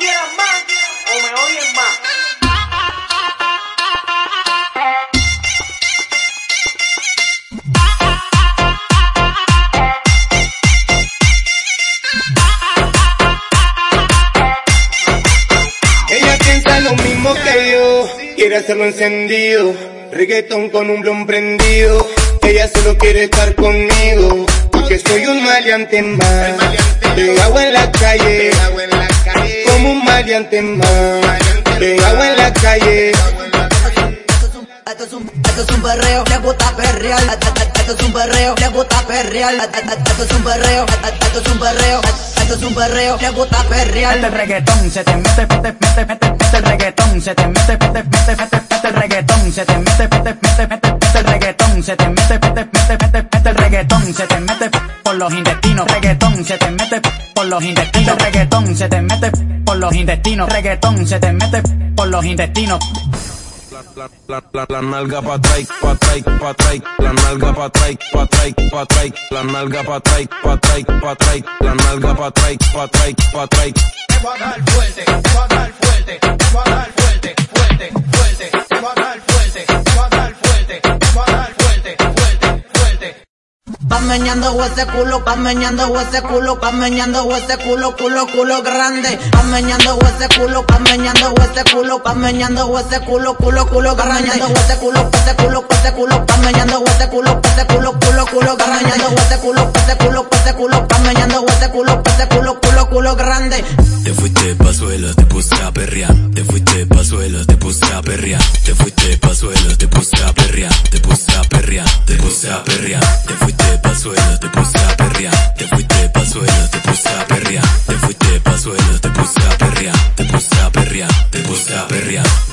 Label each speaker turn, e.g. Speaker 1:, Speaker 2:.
Speaker 1: quieran más o me odien más.
Speaker 2: Ella piensa lo mismo que yo, quiere hacerlo encendido, reggaetón con un blon prendido. Ella solo quiere estar conmigo, porque soy un maleante más. Pegado en la calle. Maleante más. Pegado en la calle.
Speaker 3: Esto es un, esto es un perreo, le gusta perrear. Esto es un perreo, le gusta perrear. Esto es un perreo, esto es un perreo, esto es un perreo, le gusta perrear.
Speaker 4: Mete el reggaetón, se te mete, mete, mete, mete, mete el reggaetón, se te mete, mete, mete, mete, mete el reggaetón, se te mete, mete, mete, mete, mete el reggaetón, se te mete, mete, mete, mete, mete el reggaetón, se te mete por los intestinos, reggaetón, se te mete por los intestinos, reggaetón, se te mete por los intestinos, reggaetón, se te mete por los intestinos.
Speaker 5: La, la, la, la nalga pa' atrás, pa' atrás, pa' atrás, la nalga pa' atrás, pa' atrás, pa' atrás, la nalga pa' atrás, pa' atrás, pa' atrás, la nalga pa' atrás, pa' atrás, pa' atrás.
Speaker 6: Te voy a dar fuerte, te voy a dar fuerte, te voy a dar fuerte, fuerte,
Speaker 3: Va meñando ese culo, va meñando ese culo, va meñando ese culo, culo, culo grande. Va meñando ese culo, va meñando ese culo, va meñando ese culo, culo, culo grande. ese culo, ese culo, ese culo, meñando ese culo, ese culo, culo, culo grande. ese culo, ese culo, ese culo, meñando ese culo, ese culo, culo, culo grande.
Speaker 7: Te fuiste pa' suelo, te puse a perrear. Te fuiste pa' suelo, te puse a perrear. Te fuiste pa' suelo, te puse a perrear. Te puse a perrear, te puse a perrear. Perrear.